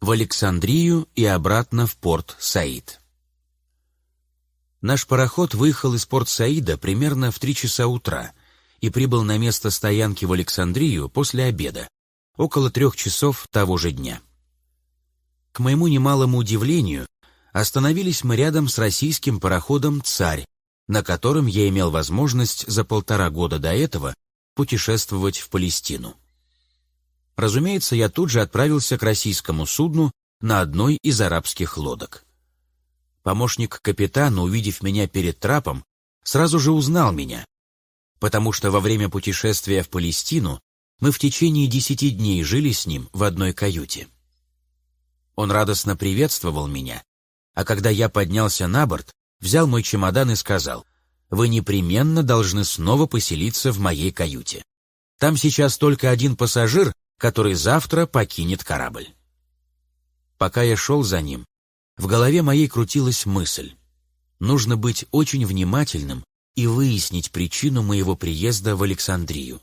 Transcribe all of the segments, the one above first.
в Александрию и обратно в порт Саид. Наш пароход выехал из порт Саида примерно в три часа утра и прибыл на место стоянки в Александрию после обеда, около трех часов того же дня. К моему немалому удивлению, остановились мы рядом с российским пароходом «Царь», на котором я имел возможность за полтора года до этого путешествовать в Палестину. Разумеется, я тут же отправился к российскому судну на одной из арабских лодок. Помощник капитана, увидев меня перед трапом, сразу же узнал меня, потому что во время путешествия в Палестину мы в течение десяти дней жили с ним в одной каюте. Он радостно приветствовал меня, а когда я поднялся на борт, взял мой чемодан и сказал, «Вы непременно должны снова поселиться в моей каюте. Там сейчас только один пассажир, который завтра покинет корабль». Пока я шел за ним, в голове моей крутилась мысль. Нужно быть очень внимательным и выяснить причину моего приезда в Александрию.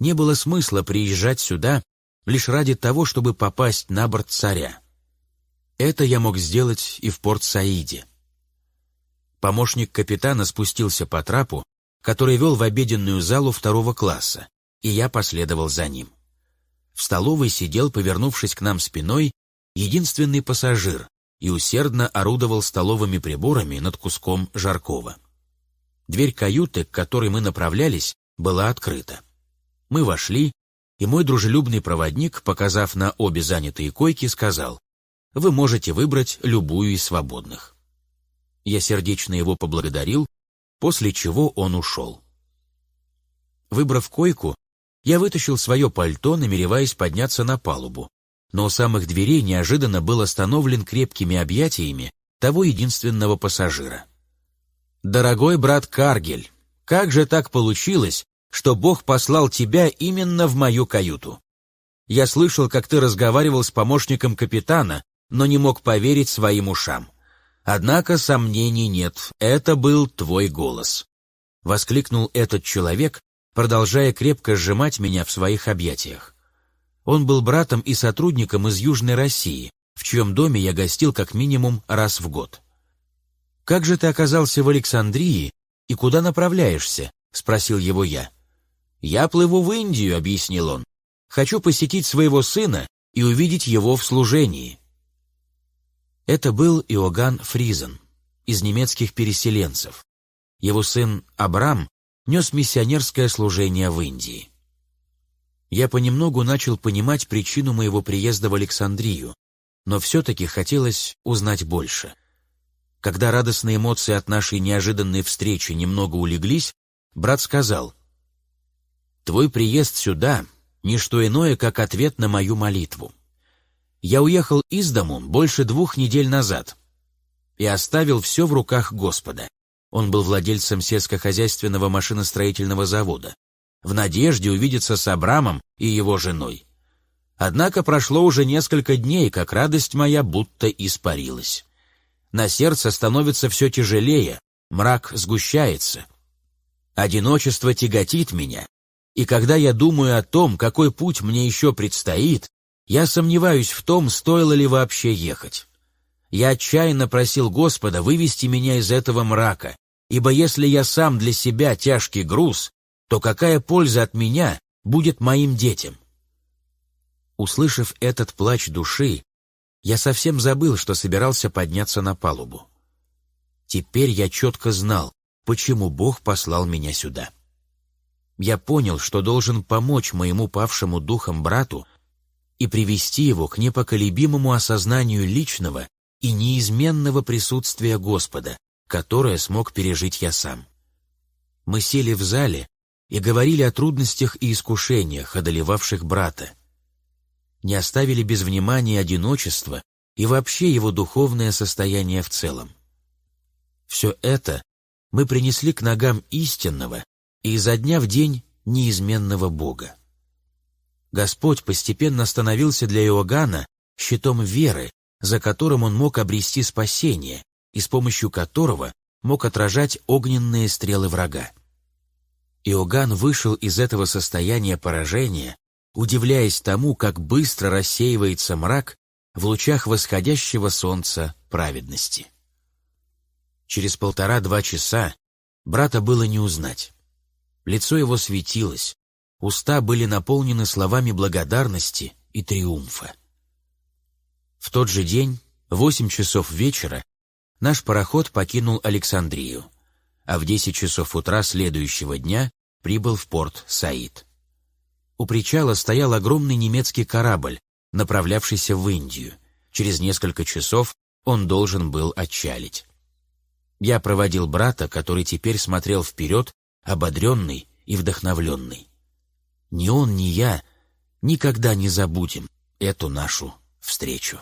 Не было смысла приезжать сюда лишь ради того, чтобы попасть на борт царя. Это я мог сделать и в порт Саиде. Помощник капитана спустился по трапу, который вел в обеденную залу второго класса, и я последовал за ним. В столовой сидел, повернувшись к нам спиной, единственный пассажир и усердно орудовал столовыми приборами над куском жаркого. Дверь каюты, к которой мы направлялись, была открыта. Мы вошли, и мой дружелюбный проводник, показав на обе занятые койки, сказал, «Вы можете выбрать любую из свободных». Я сердечно его поблагодарил, после чего он ушел. Выбрав койку, я вытащил свое пальто, намереваясь подняться на палубу, но у самых дверей неожиданно был остановлен крепкими объятиями того единственного пассажира. «Дорогой брат Каргель, как же так получилось, что Бог послал тебя именно в мою каюту? Я слышал, как ты разговаривал с помощником капитана, но не мог поверить своим ушам. Однако сомнений нет, это был твой голос». Воскликнул этот человек, продолжая крепко сжимать меня в своих объятиях. Он был братом и сотрудником из Южной России, в чьем доме я гостил как минимум раз в год. «Как же ты оказался в Александрии и куда направляешься?» — спросил его я. «Я плыву в Индию», — объяснил он. «Хочу посетить своего сына и увидеть его в служении». Это был Иоганн Фризен, из немецких переселенцев. Его сын Абрам нес миссионерское служение в Индии я понемногу начал понимать причину моего приезда в Александрию, но все-таки хотелось узнать больше. Когда радостные эмоции от нашей неожиданной встречи немного улеглись, брат сказал, «Твой приезд сюда — не что иное, как ответ на мою молитву. Я уехал из дому больше двух недель назад и оставил все в руках Господа. Он был владельцем сельскохозяйственного машиностроительного завода в надежде увидеться с Абрамом и его женой. Однако прошло уже несколько дней, как радость моя будто испарилась. На сердце становится все тяжелее, мрак сгущается. Одиночество тяготит меня, и когда я думаю о том, какой путь мне еще предстоит, я сомневаюсь в том, стоило ли вообще ехать. Я отчаянно просил Господа вывести меня из этого мрака, ибо если я сам для себя тяжкий груз, то какая польза от меня будет моим детям? Услышав этот плач души, я совсем забыл, что собирался подняться на палубу. Теперь я четко знал, почему Бог послал меня сюда. Я понял, что должен помочь моему павшему духом брату и привести его к непоколебимому осознанию личного и неизменного присутствия Господа, которое смог пережить я сам. Мы сели в зале, и говорили о трудностях и искушениях, одолевавших брата. Не оставили без внимания одиночество и вообще его духовное состояние в целом. Все это мы принесли к ногам истинного и изо дня в день неизменного Бога. Господь постепенно становился для Иоганна щитом веры, за которым он мог обрести спасение и с помощью которого мог отражать огненные стрелы врага. Иоганн вышел из этого состояния поражения удивляясь тому, как быстро рассеивается мрак в лучах восходящего солнца праведности. Через полтора-два часа брата было не узнать. Лицо его светилось, уста были наполнены словами благодарности и триумфа. В тот же день, в восемь часов вечера, наш пароход покинул Александрию, а в десять часов утра следующего дня прибыл в порт Саид. У причала стоял огромный немецкий корабль, направлявшийся в Индию. Через несколько часов он должен был отчалить. Я проводил брата, который теперь смотрел вперед, ободренный и вдохновленный. Ни он, ни я никогда не забудем эту нашу встречу.